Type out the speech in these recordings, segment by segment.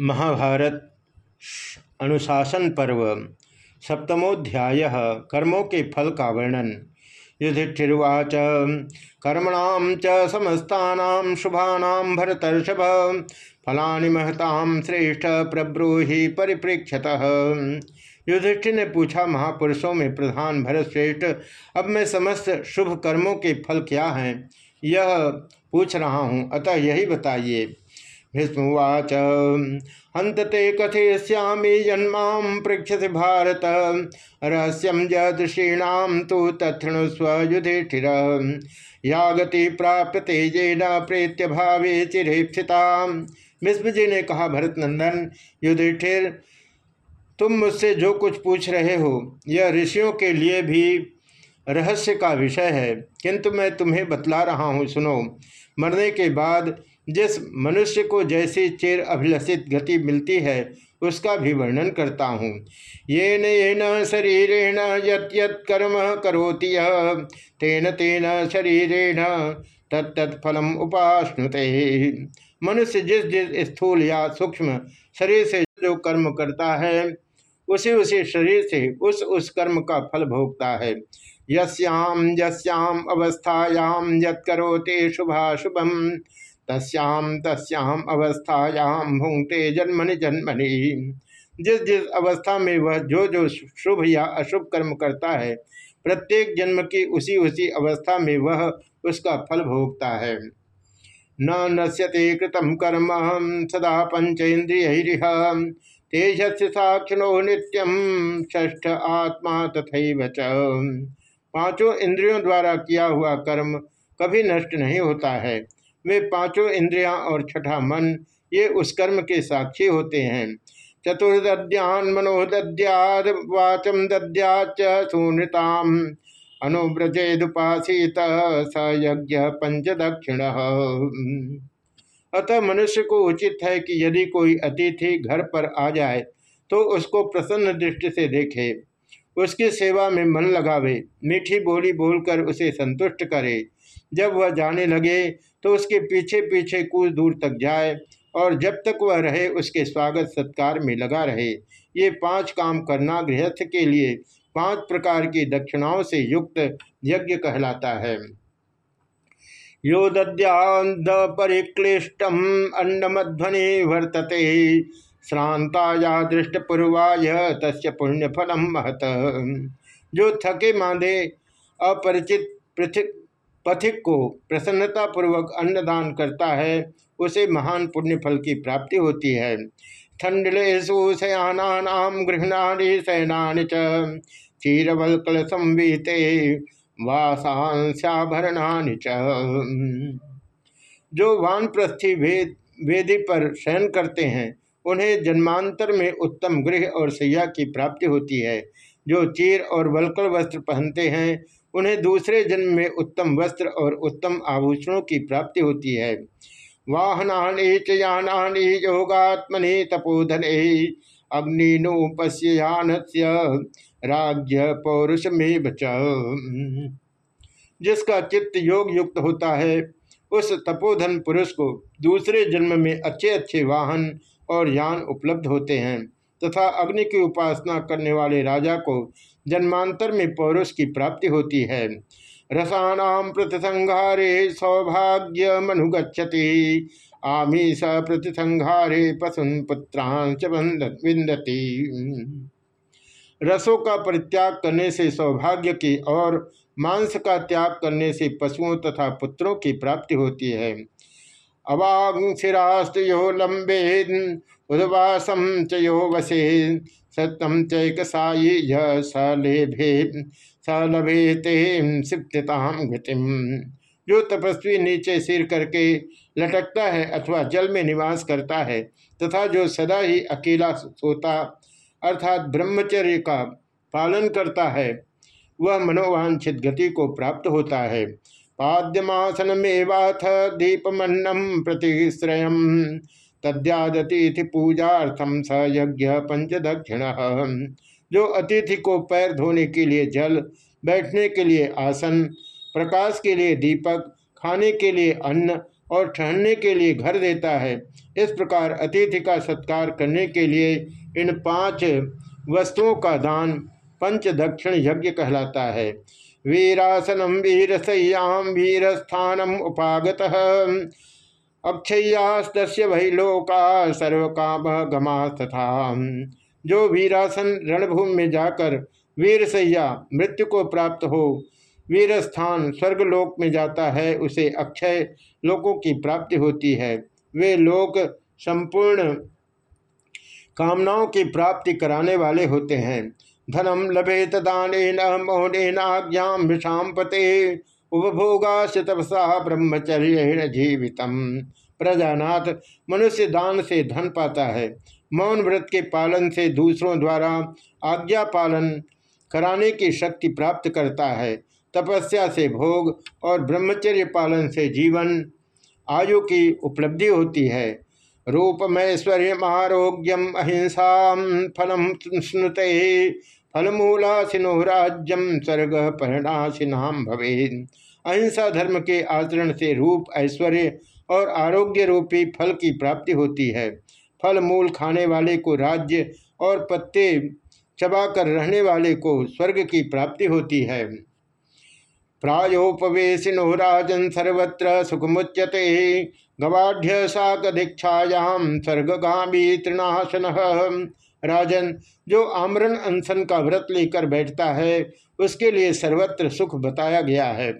महाभारत अनुशासन पर्व, सप्तमोध्याय, कर्मों के फल का वर्णन। युधिष्ठिर्वाच, कर्मण समस्ता शुभानां भरतर्षभ, फलानि महतां श्रेष्ठ प्रब्रूहि परिप्रेक्षत युधिष्ठिर ने पूछा, महापुरुषों में प्रधान भरत श्रेष्ठ अब मैं समस्त शुभ कर्मों के फल क्या हैं? यह पूछ रहा हूँ, अतः यही बताइए। भीष्मवाच हंतते कथयश्यामी जन्मा पृक्षति भारत। रहस्यम जदृषीणाम तो तत्णुस्व युधिष्ठिर या गति प्राप्त तेजेन प्रेत्य भावे चिरेक्षिता भीष्म जी ने कहा भरत नंदन युधिष्ठिर, तुम मुझसे जो कुछ पूछ रहे हो, यह ऋषियों के लिए भी रहस्य का विषय है। किंतु मैं तुम्हें बतला रहा हूँ, सुनो। मरने के बाद जिस मनुष्य को जैसी चेर अभिलषित गति मिलती है, उसका भी वर्णन करता हूँ। ये न शरीरेण यत कर्म करोति तेन तेन शरीरेण तत्तत्फलम उपाश्नुते। मनुष्य जिस जिस स्थूल या सूक्ष्म शरीर से जो कर्म करता है, उसी उसी शरीर से उस उस कर्म का फल भोगता है। यस्याम यस्याम अवस्थायाम यत्करोते शुभाशुभम तस्याम तस्याम अवस्थायाम भूंगते जन्मनि जन्मनि। जिस जिस अवस्था में वह जो जो शुभ या अशुभ कर्म करता है, प्रत्येक जन्म की उसी उसी अवस्था में वह उसका फल भोगता है। न नश्यते कृतम कर्म सदा पंचेन्द्रिय तेजस्य साक्षिणो नित्यम ष्ठ आत्मा तथा च। पाँचों इंद्रियों द्वारा किया हुआ कर्म कभी नष्ट नहीं होता है। वे पाँचों इंद्रियाँ और छठा मन, ये उस कर्म के साक्षी होते हैं। चतुर्द्यान मनोद्याद वाचम दद्याच स यज्ञ पंच दक्षिण अतः मनुष्य को उचित है कि यदि कोई अतिथि घर पर आ जाए तो उसको प्रसन्न दृष्टि से देखे, उसकी सेवा में मन लगावे, मीठी बोली बोलकर उसे संतुष्ट करे। जब वह जाने लगे तो उसके पीछे पीछे कुछ दूर तक जाए और जब तक वह रहे, उसके स्वागत सत्कार में लगा रहे। ये पाँच काम करना गृहस्थ के लिए पाँच प्रकार की दक्षिणाओं से युक्त यज्ञ कहलाता है। यो दद्याद परिक्लिष्टम अन्नमध्वनि वर्तते। श्रांताया दृष्टपूर्वाय तस् पुण्य फलम महत। जो थके मांदे, अपरिचित पथिक को प्रसन्नतापूर्वक अन्नदान करता है, उसे महान पुण्य फल की प्राप्ति होती है। ठंडलेशु शयानाम गृहणानी शयनानि च क्षीरवलकल संवीते वासांस्याभरणानि च। जो वानप्रस्थी वेद, वेदी पर शयन करते हैं, उन्हें जन्मांतर में उत्तम गृह और सैया की प्राप्ति होती है। जो चीर और वलकल वस्त्र पहनते हैं उन्हें दूसरे जन्म में उत्तम वस्त्र और उत्तम आभूषणों की प्राप्ति होती है। वाहनानि च यानानि योगात्मनि तपोधने अग्निनोपस्यान राज्य पौरुष में बच जिसका चित्त योग युक्त होता है, उस तपोधन पुरुष को दूसरे जन्म में अच्छे अच्छे वाहन और यान उपलब्ध होते हैं, तथा अग्नि की उपासना करने वाले राजा को जन्मांतर में पौरुष की प्राप्ति होती है। रसाणाम प्रतिसंहारे सौभाग्य मनुगछति आमीष प्रतिसंहारे पशुन पुत्रांश विंदती रसों का परित्याग करने से सौभाग्य की और मांस का त्याग करने से पशुओं तथा पुत्रों की प्राप्ति होती है। अवांशिरास्त यो लंबे उदवासम च वसे सत्यम चैक साई सलेभे सलभे ते सिप्तताम गतिम। जो तपस्वी नीचे सिर करके लटकता है अथवा जल में निवास करता है, तथा जो सदा ही अकेला सोता, अर्थात ब्रह्मचर्य का पालन करता है, वह मनोवांछित गति को प्राप्त होता है। पाद्यमासन मेवाथ दीपमन्नम प्रतिश्रय तद्यादतिथि पूजार्थम स यज्ञ पंच दक्षिण जो अतिथि को पैर धोने के लिए जल, बैठने के लिए आसन, प्रकाश के लिए दीपक, खाने के लिए अन्न और ठहरने के लिए घर देता है, इस प्रकार अतिथि का सत्कार करने के लिए इन पाँच वस्तुओं का दान पंच दक्षिण यज्ञ कहलाता है। वीरासनम वीर सयाम वीर स्थानम उपागत। अक्षयास्त वही लोका सर्व काम तथा जो वीरासन रणभूमि में जाकर वीर सैया मृत्यु को प्राप्त हो वीर स्थान स्वर्गलोक में जाता है, उसे अक्षय लोकों की प्राप्ति होती है। वे लोक संपूर्ण कामनाओं की प्राप्ति कराने वाले होते हैं। धनम लभे तदान मोहन आज्ञा विषाम पते उपभोगा तपसा ब्रह्मचर्य जीवितम प्रजानाथ, मनुष्य दान से धन पाता है। मौन व्रत के पालन से दूसरों द्वारा आज्ञा पालन कराने की शक्ति प्राप्त करता है। तपस्या से भोग और ब्रह्मचर्य पालन से जीवन, आयु की उपलब्धि होती है। रूपमैश्वर्य आरोग्यम अहिंसा फलम स्नुत। फलमूलासिनो राज्यम स्वर्ग परिणाशिनाम भवे अहिंसा धर्म के आचरण से रूप, ऐश्वर्य और आरोग्य रूपी फल की प्राप्ति होती है। फल मूल खाने वाले को राज्य और पत्ते चबाकर रहने वाले को स्वर्ग की प्राप्ति होती है। प्रायोपवेशिनो राजन सर्वत्र सुखमुच्यते। गवाढ़ शाक दीक्षायाम स्वर्गामी तृणासन राजन, जो आमरण अनशन का व्रत लेकर बैठता है, उसके लिए सर्वत्र सुख बताया गया है।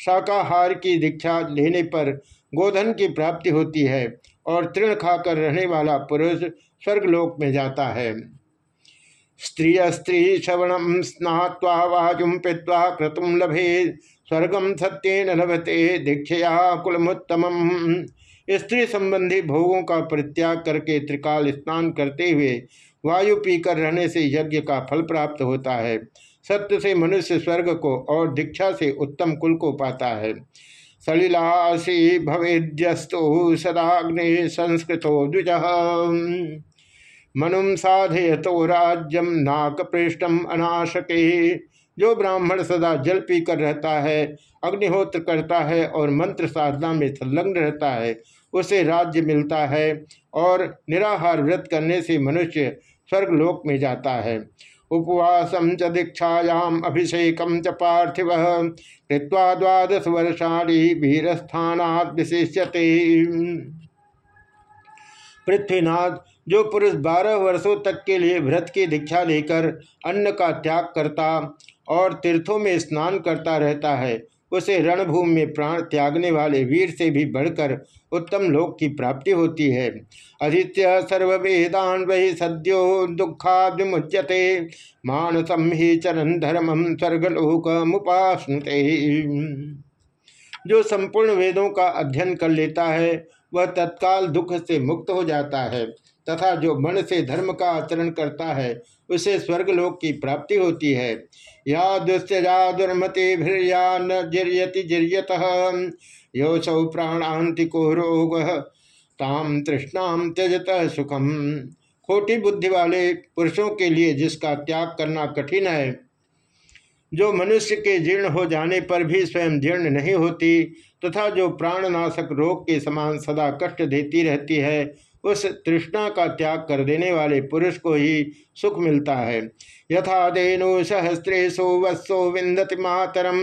शाकाहार की दीक्षा लेने पर गोधन की प्राप्ति होती है और तृण खाकर रहने वाला पुरुष स्वर्गलोक में जाता है। स्त्री स्त्री श्रवणम स्नात्वा वाजुम पित्वा क्रतुम लभे स्वर्गम सत्यन लभते, दीक्षया कुलमुत्तम स्त्री संबंधी भोगों का परित्याग करके त्रिकाल स्नान करते हुए वायु पीकर रहने से यज्ञ का फल प्राप्त होता है। सत्य से मनुष्य स्वर्ग को और दीक्षा से उत्तम कुल को पाता है। सलिलासी भवेद्यस्तु सदाग्नि संस्कृतो द्विज। मनुम साधयतो राज्यम नाक पृष्ठम अनाशके। जो ब्राह्मण सदा जल पी कर रहता है, अग्निहोत्र करता है और मंत्र साधना में संलग्न रहता है, उसे राज्य मिलता है और निराहार व्रत करने से मनुष्य स्वर्गलोक में जाता है। उपवासम च दीक्षायाम अभिषेकम च पार्थिव, कृत्वा द्वादश वर्षाणी वीरस्थानात विशिष्यते। पृथ्वीनाथ जो पुरुष बारह वर्षों तक के लिए व्रत की दीक्षा लेकर अन्न का त्याग करता और तीर्थों में स्नान करता रहता है, उसे रणभूमि में प्राण त्यागने वाले वीर से भी बढ़कर उत्तम लोक की प्राप्ति होती है। अधित्य सर्वेदान वही सद्यो दुखा विमुच्यते मानसम ही चरण धर्मम स्वर्गलोक मुपास्नुते जो संपूर्ण वेदों का अध्ययन कर लेता है, वह तत्काल दुख से मुक्त हो जाता है। तथा जो मन से धर्म का आचरण करता है, उसे स्वर्ग स्वर्गलोक की प्राप्ति होती है। या दुस्त्यजा दुर्मति जिर्यति जिर्यत योसौ प्राणांति को रोग ताम तृष्णाम त्यजत सुखम। खोटी बुद्धि वाले पुरुषों के लिए जिसका त्याग करना कठिन है, जो मनुष्य के जीर्ण हो जाने पर भी स्वयं जीर्ण नहीं होती, तथा जो प्राणनाशक रोग के समान सदा कष्ट देती रहती है उस तृष्णा का त्याग कर देने वाले पुरुष को ही सुख मिलता है। यथा देनु सहस्रेशो वत्सो विंदति मातरम,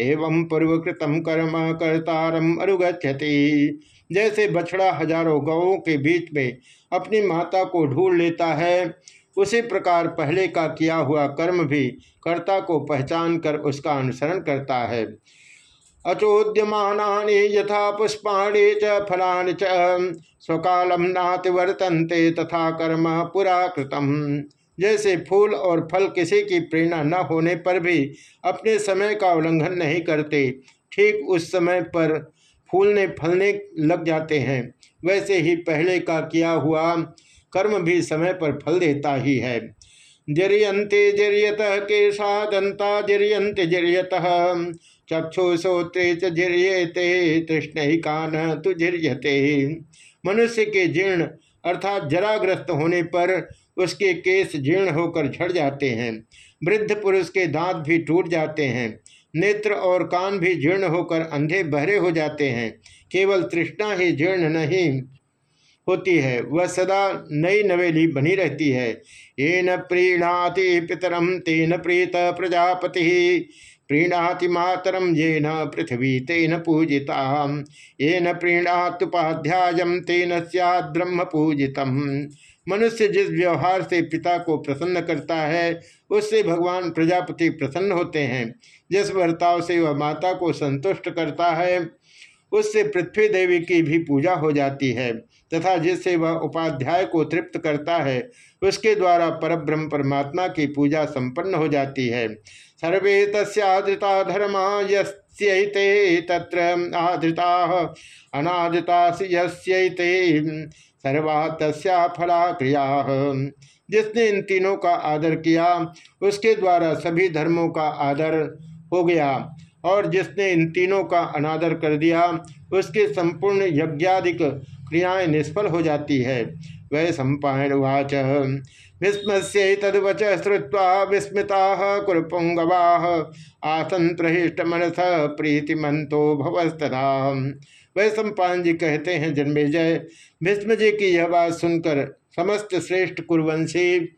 एवं पूर्वकृतम कर्म कर्तारम अनुगछति जैसे बछड़ा हज़ारों गौों के बीच में अपनी माता को ढूंढ लेता है, उसी प्रकार पहले का किया हुआ कर्म भी कर्ता को पहचान कर उसका अनुसरण करता है। अचोद्यमानी यथा पुष्पाणी च, फलानि च स्वकालम नातिवर्तन्ते तथा कर्म पुरा कृतम जैसे फूल और फल किसी की प्रेरणा न होने पर भी अपने समय का उल्लंघन नहीं करते, ठीक उस समय पर फूलने फलने लग जाते हैं। वैसे ही पहले का किया हुआ कर्म भी समय पर फल देता ही है। जिरियंते जिरियत के सादंता जिरियंते जिरियत। चक्षुश्रोत्रे चिर्यते तृष्ण ही कान तुझिर्यते मनुष्य के जीर्ण अर्थात जराग्रस्त होने पर उसके केस जीर्ण होकर झड़ जाते हैं। वृद्ध पुरुष के दांत भी टूट जाते हैं। नेत्र और कान भी जीर्ण होकर अंधे बहरे हो जाते हैं। केवल तृष्णा ही जीर्ण नहीं होती है, वह सदा नई नवेली बनी रहती है। ये न प्रीणाति पितरम तेन प्रीत प्रजापति। प्रीणाति मातरम ये न पृथ्वी तेन पूजिता ये न प्रीणात्युपाध्याय, तेन सैद्रह्म पूजित मनुष्य जिस व्यवहार से पिता को प्रसन्न करता है, उससे भगवान प्रजापति प्रसन्न होते हैं। जिस वर्ताव से वह माता को संतुष्ट करता है उससे पृथ्वी देवी की भी पूजा हो जाती है, तथा जिससे वह उपाध्याय को तृप्त करता है, उसके द्वारा परब्रह्म परमात्मा की पूजा संपन्न हो जाती है। सर्वे तस्धृता धर्मा यस्ते तत्र आधृता अनाधृता यस्ते सर्वा तस्या फला क्रिया। जिसने इन तीनों का आदर किया, उसके द्वारा सभी धर्मों का आदर हो गया। और जिसने इन तीनों का अनादर कर दिया, उसके संपूर्ण यज्ञाधिक क्रियाएँ निष्फल हो जाती है। वह सम्पायन वाच विस्म से तदवच श्रुवा विस्मता कुरपुंगवा आसन प्रहिष्ट मनस प्रीतिमंतो भवस्तरा वह सम्पान जी कहते हैं, जन्मे जय। भीष्म जी की यह बात सुनकर समस्त श्रेष्ठ कुरवंशी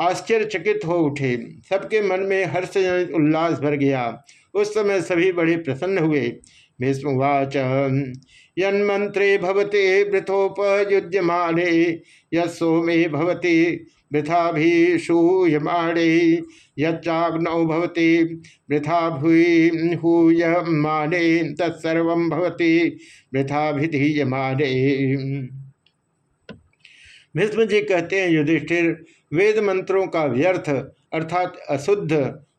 आश्चर्यचकित हो उठे। सबके मन में हर्षजनित उल्लास भर गया। उस समय सभी बड़े प्रसन्न हुए। भीष्मवाच यन्मंत्रे भवते वृथोपयुज्यमाने यौमे भवती वृथा भीषूयमाणे यच्चाग्नौ भवती वृथा भूय हूयमाने तत्सर्व भवती वृथा भिधीयमाने भीष्म जी कहते हैं, युधिष्ठिर वेद मंत्रों का व्यर्थ अर्थात अशुद्ध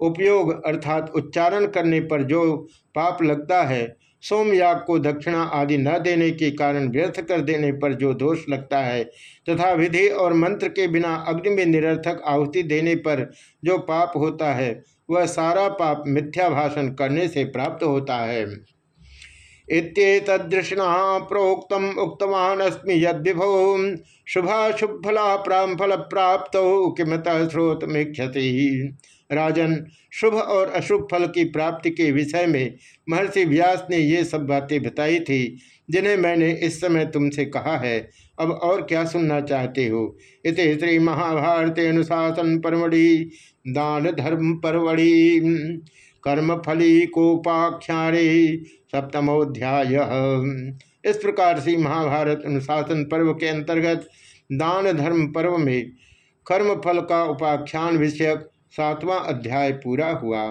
उपयोग अर्थात उच्चारण करने पर जो पाप लगता है, सोमयाग को दक्षिणा आदि न देने के कारण व्यर्थ कर देने पर जो दोष लगता है तथा विधि और मंत्र के बिना अग्नि में निरर्थक आहुति देने पर जो पाप होता है, वह सारा पाप मिथ्या भाषण करने से प्राप्त होता है। इतदृष्णा प्रोक्त उक्तवान अस्मि यदिभो शुभाशुभला फल प्राप्त किमत स्रोत में क्षति राजन, शुभ और अशुभ फल की प्राप्ति के विषय में महर्षि व्यास ने ये सब बातें बताई थी, जिन्हें मैंने इस समय तुमसे कहा है। अब और क्या सुनना चाहते हो? इत श्री महाभारत अनुशासन परमढ़ि, दान धर्म परवड़ी कर्म फली कोपाख्यारे, सप्तमोध्याय। इस प्रकार से महाभारत अनुशासन पर्व के अंतर्गत दान धर्म पर्व में कर्म फल का उपाख्यान विषयक सातवां अध्याय पूरा हुआ।